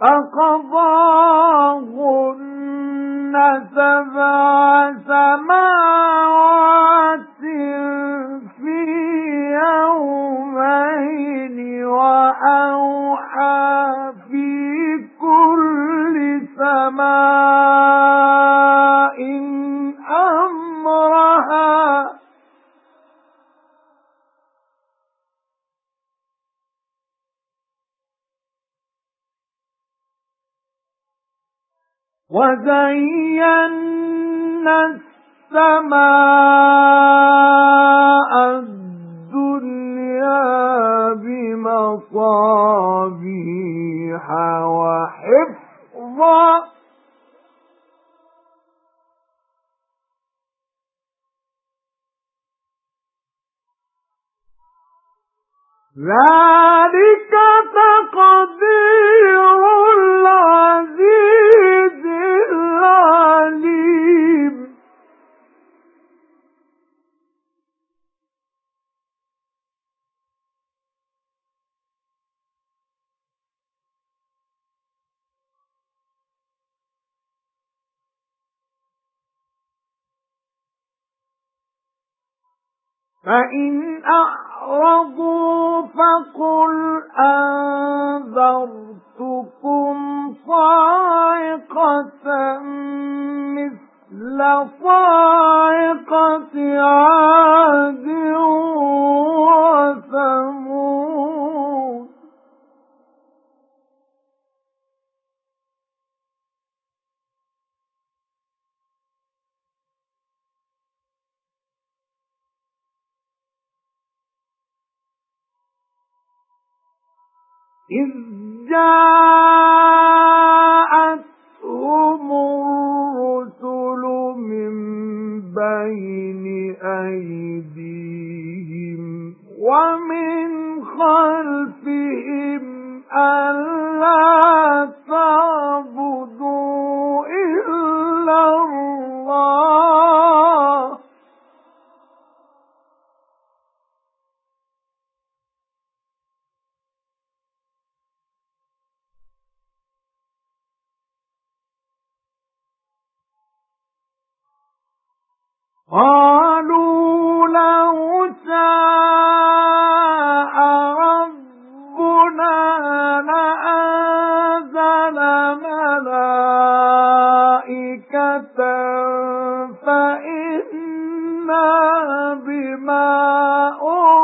فَقَضَاهُنَّ سَبْعَ سَمَاوَاتٍ فِي يَوْمَيْنِ وَأَوْحَى فِي كُلِّ سَمَاءٍ وَزَيَّنَّا السَّمَاءَ الدُّنْيَا بِمَصَابِيحَ وَحِفْظًا ذَلِكَ تَقْدِيرُ فَإِنْ أَعْرَضُوا فَقُلْ أَنذَرْتُكُمْ صَاعِقَةً مِثْلَ صَاعِقَةِ عَادٍ وَثَمُودَ إِذْ جَاءَتْهُمُ الرُّسُلُ مِنْ بَيْنِ أَيْدِيهِمْ وَمِنْ خَلْفِهِمْ أَلَّا قالوا ربنا لأنزل ملائكة فإنا بما أرسل